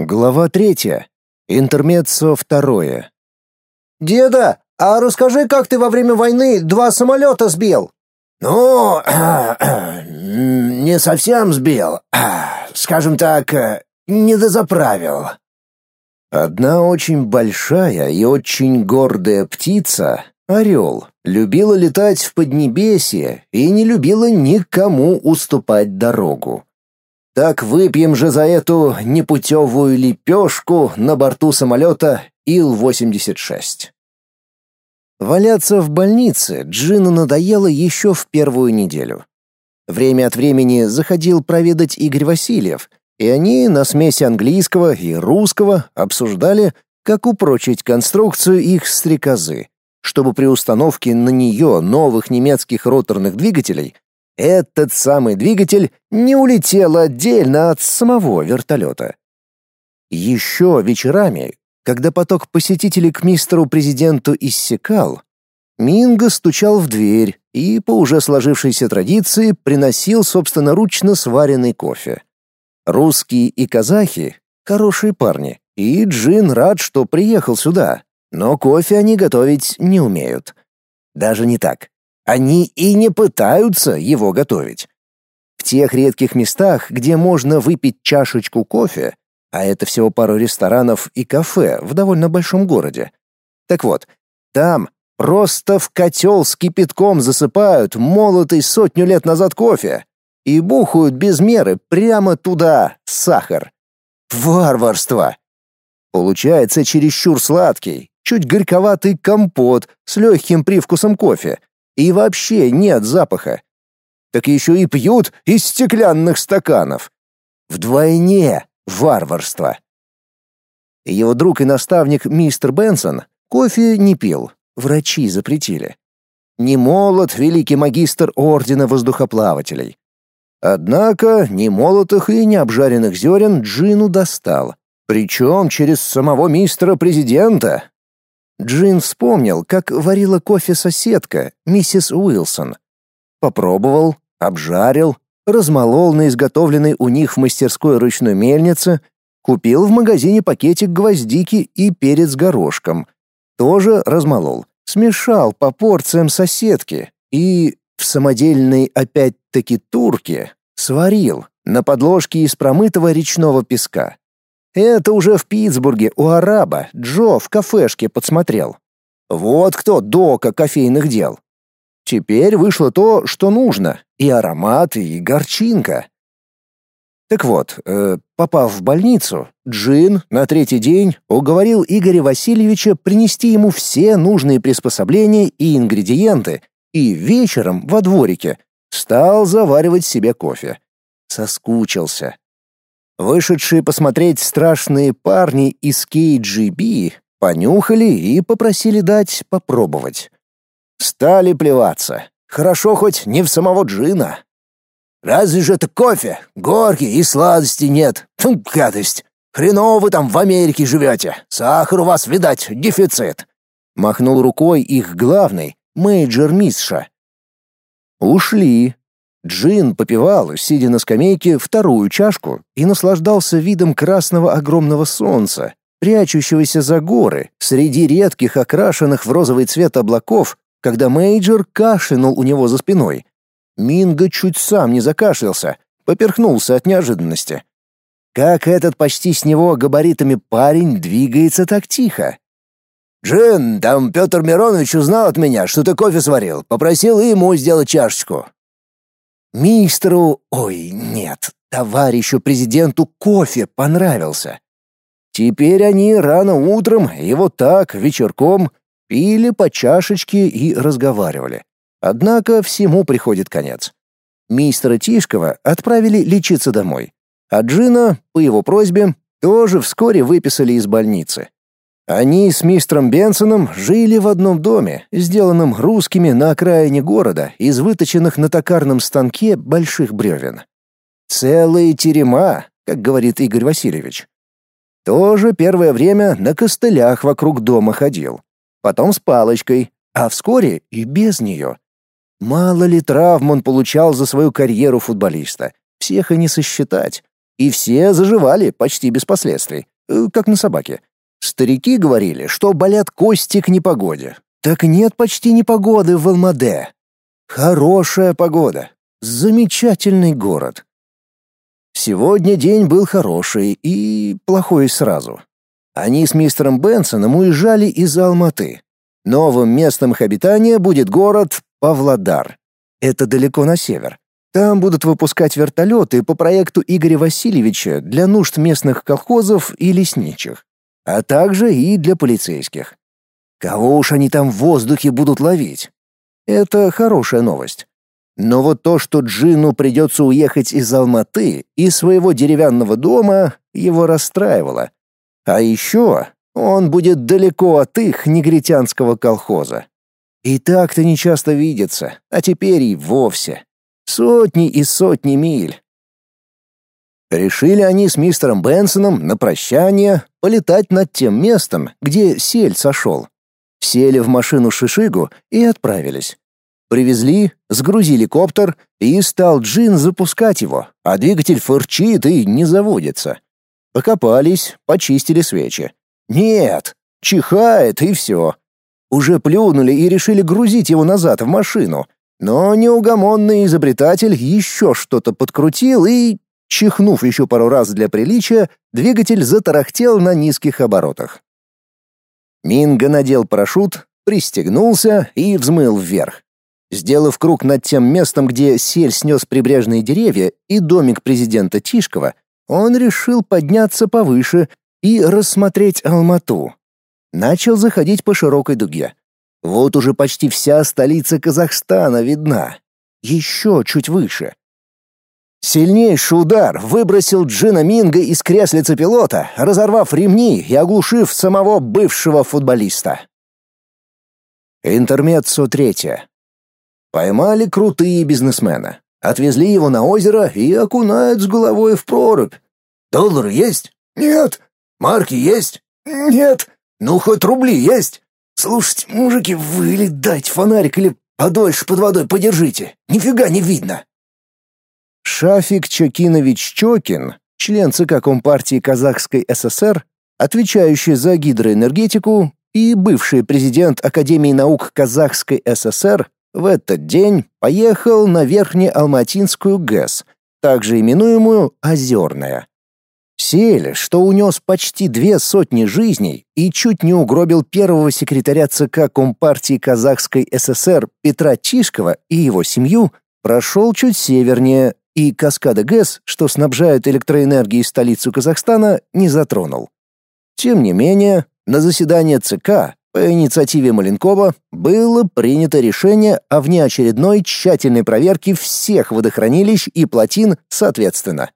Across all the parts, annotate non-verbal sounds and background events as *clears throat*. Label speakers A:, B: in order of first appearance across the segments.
A: Глава третья. Интермеццо второе.
B: «Деда, а расскажи, как ты во время войны два самолета сбил?»
C: «Ну, *clears throat* не совсем сбил. *clears throat* Скажем так, не дозаправил».
A: Одна очень большая и очень гордая птица, орел, любила летать в Поднебесье и не любила никому уступать дорогу. Так выпьем же за эту непутевую лепешку на борту самолета Ил-86. Валяться в больнице Джину надоело еще в первую неделю. Время от времени заходил проведать Игорь Васильев, и они на смеси английского и русского обсуждали, как упрочить конструкцию их стрекозы, чтобы при установке на нее новых немецких роторных двигателей этот самый двигатель не улетел отдельно от самого вертолета. Еще вечерами, когда поток посетителей к мистеру президенту иссякал, Минго стучал в дверь и, по уже сложившейся традиции, приносил собственноручно сваренный кофе. Русские и казахи — хорошие парни, и Джин рад, что приехал сюда, но кофе они готовить не умеют. Даже не так. Они и не пытаются его готовить. В тех редких местах, где можно выпить чашечку кофе, а это всего пару ресторанов и кафе в довольно большом городе. Так вот, там просто в котел с кипятком засыпают молотый сотню лет назад кофе и бухают без меры прямо туда сахар. Варварство! Получается чересчур сладкий, чуть горьковатый компот с легким привкусом кофе, и вообще нет запаха. Так еще и пьют из стеклянных стаканов. Вдвойне варварство. Его друг и наставник мистер Бенсон кофе не пил, врачи запретили. Не молод великий магистр ордена воздухоплавателей. Однако ни молотых и ни обжаренных зерен Джину достал, причем через самого мистера президента, Джин вспомнил, как варила кофе соседка, миссис Уилсон. Попробовал, обжарил, размолол на изготовленной у них в мастерской ручной мельнице, купил в магазине пакетик гвоздики и перец горошком. Тоже размолол, смешал по порциям соседки и в самодельной опять-таки турке сварил на подложке из промытого речного песка. Это уже в Питтсбурге у араба Джо в кафешке подсмотрел. Вот кто дока кофейных дел. Теперь вышло то, что нужно, и аромат, и горчинка. Так вот, э, попав в больницу, Джин на третий день уговорил Игоря Васильевича принести ему все нужные приспособления и ингредиенты, и вечером во дворике стал заваривать себе кофе. Соскучился. Вышедшие посмотреть страшные парни из KGB понюхали и попросили дать попробовать. Стали плеваться. Хорошо хоть не в самого джина.
C: «Разве же это кофе? Горький и сладости нет. Фу, гадость. Хреново вы там в Америке живете. Сахар у вас, видать, дефицит».
A: Махнул рукой их главный, major Миша. Ушли, Джин попивал, сидя на скамейке, вторую чашку и наслаждался видом красного огромного солнца, прячущегося за горы среди редких окрашенных в розовый цвет облаков, когда Major кашлянул у него за спиной. Минго чуть сам не закашлялся, поперхнулся от неожиданности. Как этот почти с него габаритами парень двигается так тихо?
C: «Джин, там Петр Миронович узнал от меня, что ты кофе сварил, попросил ему сделать чашечку.
A: Мистеру, ой, нет, товарищу президенту кофе понравился. Теперь они рано утром и вот так вечерком пили по чашечке и разговаривали. Однако всему приходит конец. Мистера Тишкова отправили лечиться домой, а Джина, по его просьбе, тоже вскоре выписали из больницы. Они с мистером Бенсоном жили в одном доме, сделанном русскими на окраине города из выточенных на токарном станке больших бревен. Целые терема, как говорит Игорь Васильевич. Тоже первое время на костылях вокруг дома ходил. Потом с палочкой, а вскоре и без нее. Мало ли травм он получал за свою карьеру футболиста. Всех и не сосчитать. и все заживали почти без последствий, э, как на собаке. Старики говорили, что болят кости к непогоде. Так нет почти непогоды в Алмаде. Хорошая погода. Замечательный город. Сегодня день был хороший и плохой сразу. Они с мистером Бенсоном уезжали из Алматы. Новым местом их обитания будет город Павлодар. Это далеко на север. Там будут выпускать вертолеты по проекту Игоря Васильевича для нужд местных колхозов и лесничих, а также и для полицейских. Кого уж они там в воздухе будут ловить? Это хорошая новость. Но вот то, что Джину придется уехать из Алматы и своего деревянного дома, его расстраивало. А еще он будет далеко от их негритянского колхоза. И так-то нечасто видится, а теперь и вовсе. Сотни и сотни миль. Решили они с мистером Бенсоном на прощание полетать над тем местом, где сель сошел. Сели в машину Шишигу и отправились. Привезли, сгрузили коптер, и стал Джин запускать его, а двигатель фырчит и не заводится. Покопались, почистили свечи. Нет, чихает и все. Уже плюнули и решили грузить его назад в машину. Но неугомонный изобретатель еще что-то подкрутил и, чихнув еще пару раз для приличия, двигатель затарахтел на низких оборотах. Минго надел парашют, пристегнулся и взмыл вверх. Сделав круг над тем местом, где сель снес прибрежные деревья и домик президента Тишкова, он решил подняться повыше и рассмотреть Алмату. Начал заходить по широкой дуге. Вот уже почти вся столица Казахстана видна. Еще чуть выше. Сильнейший удар выбросил Джина Минга из креслица пилота, разорвав ремни и оглушив самого бывшего футболиста. Интермеццо третье. Поймали крутые бизнесмена. Отвезли его на озеро и окунают с головой в прорубь. Доллары есть? Нет. Марки есть? Нет. Ну, хоть рубли есть? Слушайте, мужики, вы или дайте фонарик, или подольше под водой подержите. Нифига не видно. Шафик Чокинович Чокин, член ЦК Компартии Казахской ССР, отвечающий за гидроэнергетику и бывший президент Академии наук Казахской ССР, в этот день поехал на Верхнеалматинскую ГЭС, также именуемую Озерная. Сель, что унес почти две сотни жизней и чуть не угробил первого секретаря ЦК Компартии Казахской ССР Петра Тишкова и его семью, прошел чуть севернее, и каскада ГЭС, что снабжает электроэнергией столицу Казахстана, не затронул. Тем не менее, на заседание ЦК по инициативе Маленкова было принято решение о внеочередной тщательной проверке всех водохранилищ и плотин соответственно.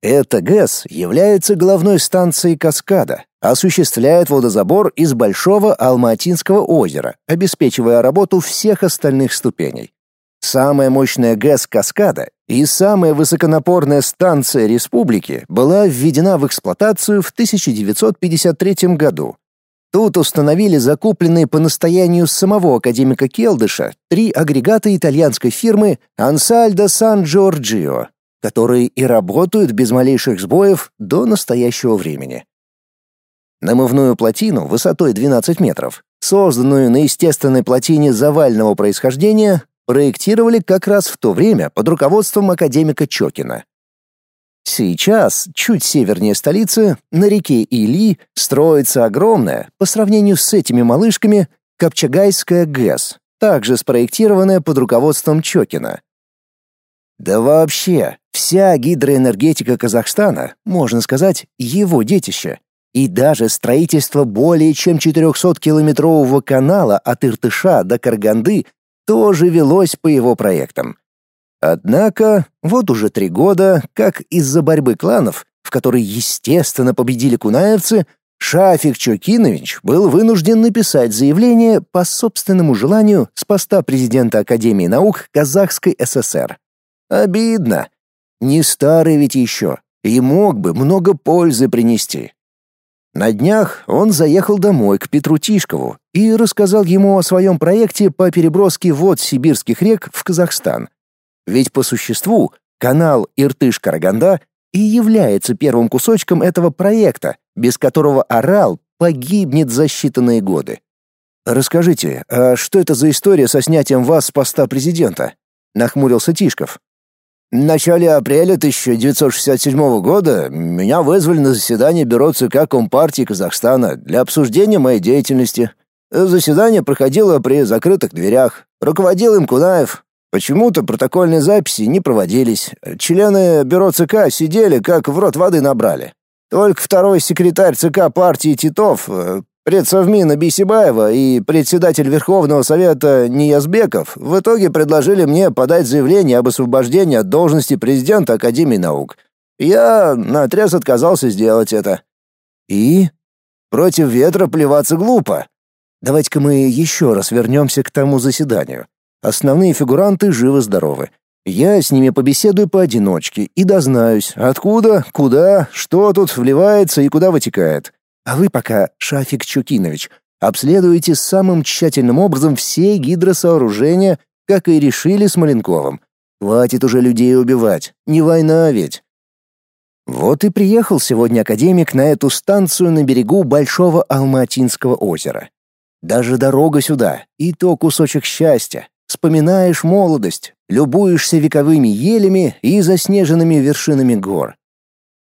A: Эта ГЭС является головной станцией каскада, осуществляет водозабор из Большого Алматинского озера, обеспечивая работу всех остальных ступеней. Самая мощная ГЭС каскада и самая высоконапорная станция республики была введена в эксплуатацию в 1953 году. Тут установили закупленные по настоянию самого академика Келдыша три агрегата итальянской фирмы Ансальдо Сан-Джорджио, которые и работают без малейших сбоев до настоящего времени. Намывную плотину высотой 12 метров, созданную на естественной плотине завального происхождения, проектировали как раз в то время под руководством академика Чокина. Сейчас, чуть севернее столицы, на реке Или, строится огромная, по сравнению с этими малышками, Копчагайская ГЭС, также спроектированная под руководством Чокина. Да вообще, вся гидроэнергетика Казахстана, можно сказать, его детище. И даже строительство более чем 400-километрового канала от Иртыша до Карганды тоже велось по его проектам. Однако, вот уже три года, как из-за борьбы кланов, в которой, естественно, победили кунаевцы, Шафик Чокинович был вынужден написать заявление по собственному желанию с поста президента Академии наук Казахской ССР. Обидно. Не старый ведь еще, и мог бы много пользы принести. На днях он заехал домой к Петру Тишкову и рассказал ему о своем проекте по переброске вод сибирских рек в Казахстан. Ведь по существу канал Иртыш-Караганда и является первым кусочком этого проекта, без которого Орал погибнет за считанные годы. Расскажите, а что это за история со снятием вас с поста президента? нахмурился Тишков. В начале апреля 1967 года меня вызвали на заседание бюро ЦК Компартии Казахстана для обсуждения моей деятельности. Заседание проходило при закрытых дверях. Руководил им Кунаев. Почему-то протокольные записи не проводились. Члены бюро ЦК сидели, как в рот воды набрали. Только второй секретарь ЦК партии Титов, э, предсовмина Бисибаева и председатель Верховного Совета Ниязбеков в итоге предложили мне подать заявление об освобождении от должности президента Академии наук. Я наотрез отказался сделать это. И? Против ветра плеваться глупо. Давайте-ка мы еще раз вернемся к тому заседанию. Основные фигуранты живы-здоровы. Я с ними побеседую поодиночке и дознаюсь, откуда, куда, что тут вливается и куда вытекает. А вы пока, Шафик Чукинович, обследуете самым тщательным образом все гидросооружения, как и решили с Маленковым. Хватит уже людей убивать, не война ведь. Вот и приехал сегодня академик на эту станцию на берегу Большого Алматинского озера. Даже дорога сюда, и то кусочек счастья. Вспоминаешь молодость, любуешься вековыми елями и заснеженными вершинами гор.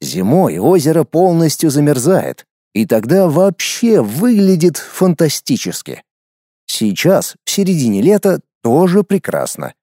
A: Зимой озеро полностью замерзает, и тогда вообще выглядит фантастически. Сейчас, в середине лета, тоже прекрасно.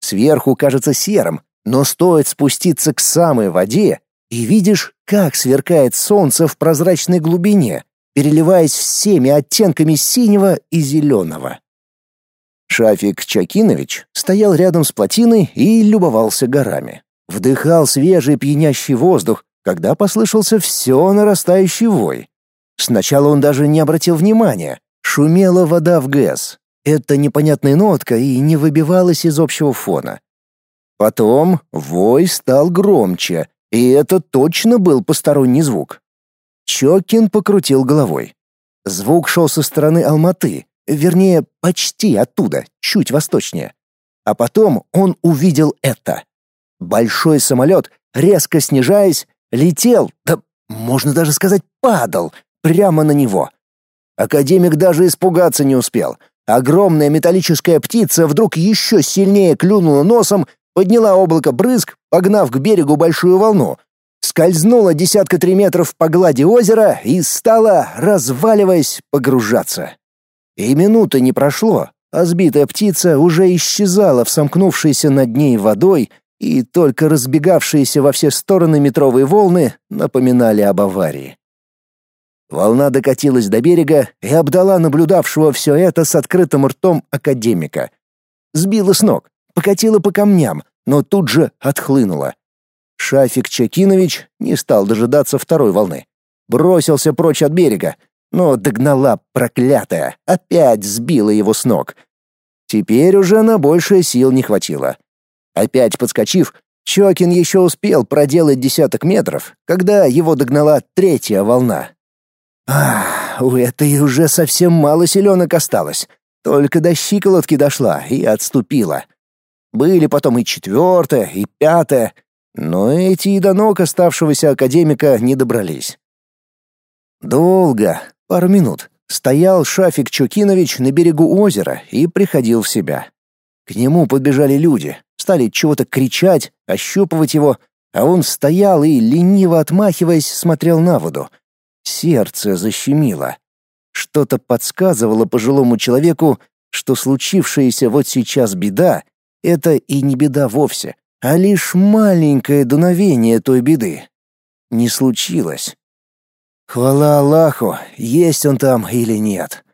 A: Сверху кажется серым, но стоит спуститься к самой воде, и видишь, как сверкает солнце в прозрачной глубине, переливаясь всеми оттенками синего и зеленого. Шафик Чакинович стоял рядом с плотиной и любовался горами. Вдыхал свежий пьянящий воздух, когда послышался все нарастающий вой. Сначала он даже не обратил внимания. Шумела вода в ГЭС. Это непонятная нотка и не выбивалась из общего фона. Потом вой стал громче, и это точно был посторонний звук. Чокин покрутил головой. Звук шел со стороны Алматы, вернее, почти оттуда, чуть восточнее. А потом он увидел это. Большой самолет, резко снижаясь, летел, да можно даже сказать, падал прямо на него. Академик даже испугаться не успел. Огромная металлическая птица вдруг еще сильнее клюнула носом, подняла облако брызг, погнав к берегу большую волну, скользнула десятка три метров по глади озера и стала, разваливаясь, погружаться. И минуты не прошло, а сбитая птица уже исчезала в сомкнувшейся над ней водой, и только разбегавшиеся во все стороны метровые волны напоминали об аварии. Волна докатилась до берега и обдала наблюдавшего все это с открытым ртом академика. Сбила с ног, покатила по камням, но тут же отхлынула. Шафик Чакинович не стал дожидаться второй волны. Бросился прочь от берега, но догнала проклятая, опять сбила его с ног. Теперь уже на большее сил не хватило. Опять подскочив, Чокин еще успел проделать десяток метров, когда его догнала третья волна. Ах, у этой уже совсем мало селенок осталось. Только до щиколотки дошла и отступила. Были потом и четвертая, и пятая, но эти и до ног оставшегося академика не добрались. Долго, пару минут, стоял Шафик Чукинович на берегу озера и приходил в себя. К нему подбежали люди, стали чего-то кричать, ощупывать его, а он стоял и, лениво отмахиваясь, смотрел на воду. Сердце защемило. Что-то подсказывало пожилому человеку, что случившаяся вот сейчас беда — это и не беда вовсе, а лишь маленькое дуновение той беды. Не случилось. Хвала Аллаху, есть он там или нет.